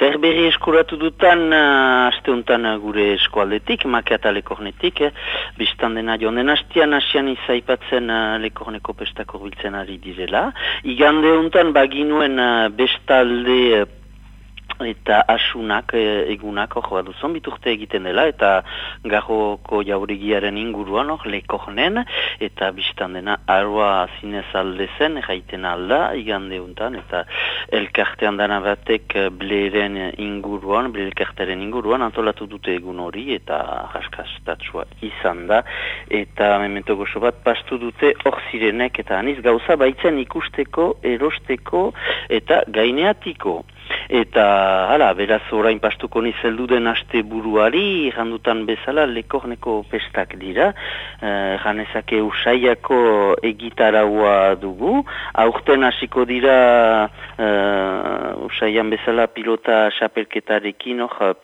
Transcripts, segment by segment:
Zer berri eskuratu dutan, uh, aste untan gure eskualdetik, makeata lekornetik, eh? biztan dena joan den hastian hasian izaipatzen uh, lekorneko pestako biltzen ari direla. Igande untan baginuen uh, bestalde uh, eta asunak e, egunak hor bat duzon biturte egiten dela eta garroko jaurigiaren inguruan hor lekornen eta biztan dena arroa zinez alde zen jaiten alda igande untan eta elkartean dana batek bleren inguruan ble elkartearen inguruan antolatu dute egun hori eta jaskastatsua izan da eta memento gozo bat pastu dute hor zirenek eta aniz gauza baitzen ikusteko erosteko eta gaineatiko Eta, hala, beraz orain pastuko nizeldu den aste buruari, jandutan bezala lekorneko pestak dira, eh, janezake usaiako egitaraua dugu, aurten hasiko dira eh, usaian bezala pilota xapelketarekin, hor,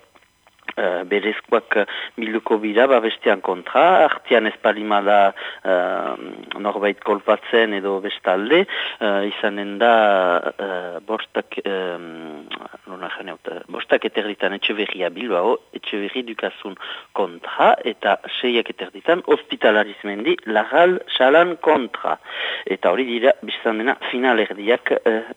uh, berezkoak bilduko bira, ba bestean kontra, artian ez palimada uh, norbait kolpatzen edo bestalde, uh, izanen da uh, bostak, um, bostak eterditan etxe berria bilbao, etxe berri dukazun kontra, eta seiak eterditan hospitalarizmendi lagal xalan kontra. Eta hori dira, biztan dena, final erdiak,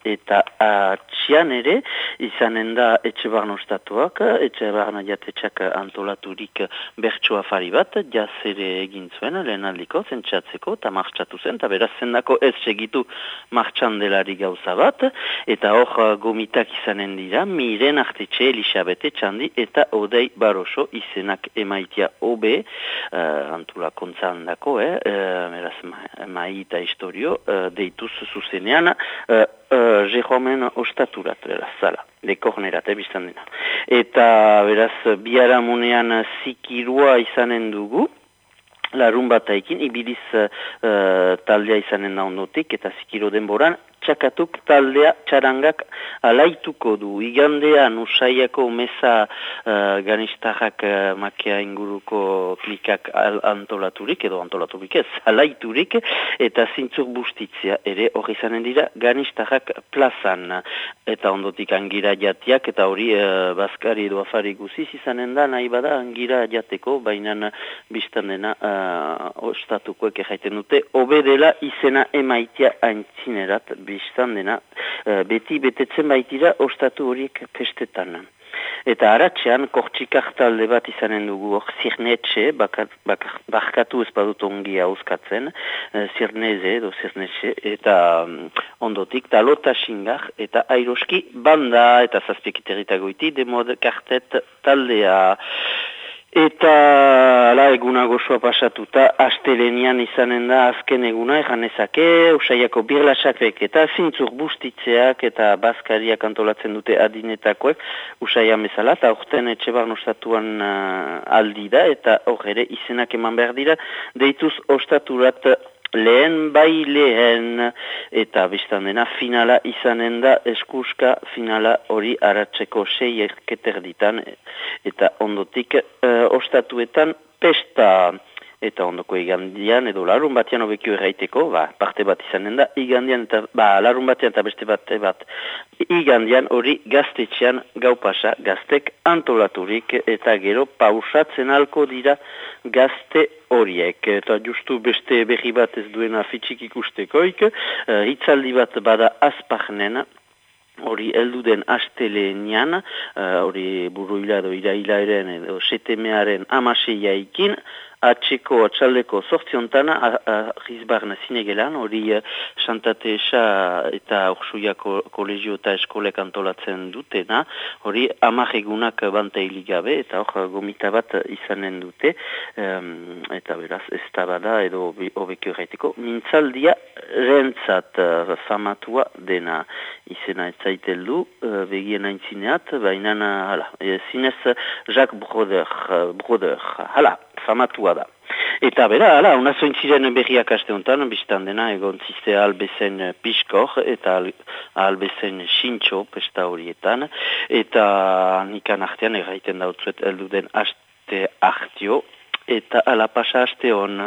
eta atxian ere, izanen da etxe barno estatuak, etxe barna jatetxak antolaturik bertsoa fari bat, jaz ere egin zuen, lehen aldiko, zentsatzeko, eta martxatu zen, eta beraz zendako ez segitu martxan delari gauza bat, eta hor gomitak izanen dira, miren artetxe Elisabete txandi, eta odei baroso izenak emaitia obe, uh, antula kontzan dako, eh, uh, beraz ma, eta historio, uh, deituz zuzenean, uh, uh, Jehomen ostaturat, beraz, zala, dekornerat, ebiztan dena. Eta, beraz, biara monean zikirua izanen dugu, larun bat aikin, ibiliz uh, taldea izanen da ondotik, eta zikiro denboran, txakatuk taldea txarangak alaituko du. Igandean usaiako meza uh, ganistarrak uh, makea inguruko klikak antolaturik, edo antolaturik ez, alaiturik, eta zintzuk bustitzia ere hori zanen dira ganistarrak plazan. Eta ondotik angira jatiak, eta hori uh, baskari edo afari guziz izanen da, nahi bada angira jateko, baina biztan dena uh, ostatukoek erraiten dute, obedela izena emaitia aintzinerat biztan dena, uh, beti betetzen baitira ostatu horiek pestetan. Eta haratxean, kortxikak talde bat izanen dugu hor, zirnetxe, bakatu ez badut ongi hauzkatzen, uh, zirneze edo zirnetxe, eta um, ondotik, talota xingar, eta airoski banda, eta zazpikiterita goiti, demod kartet taldea. Eta ala eguna gozoa pasatuta, astelenian izanen da azken eguna, ezake, usaiako birlasakek eta zintzur bustitzeak eta bazkariak antolatzen dute adinetakoek, usaia bezala, eta orten etxe barno ostatuan uh, aldi da, eta hor ere izenak eman behar dira, deituz ostaturat lehen bai lehen eta biztan dena finala izanen da eskuska finala hori aratzeko sei erketer ditan eta ondotik uh, ostatuetan pesta eta ondoko igandian edo larun batean obekio erraiteko, ba, parte bat izanen da, igandian eta, ba, larun batean eta beste bat, bat, igandian hori gaztetxean gau pasa, gaztek antolaturik eta gero pausatzen alko dira gazte horiek. Eta justu beste berri bat ez duena fitxik ikustekoik, uh, hitzaldi bat bada azpagnen, hori heldu den astelenean, uh, hori buruila edo irailaren edo setemearen amaseia ikin, atxeko atxaldeko sortziontana rizbarna zinegelan, hori uh, Santate eta Ursuia kolegio eta eskolek antolatzen dutena, hori amak egunak banta gabe eta hor gomita bat izanen dute, eta beraz ez bada edo hobekio gaiteko, mintzaldia rentzat uh, famatua dena. Izena ez uh, begien aintzineat, baina hala, e, zinez Jacques Broder, Broder, hala, famatua da. Eta bera, ala, una zointziren berriak aste honetan, biztan dena, egon ziste albezen piskor, eta albezen xintxo, pesta horietan, eta nikan artean erraiten dautzuet elduden aste artio, eta ala pasa aste hon.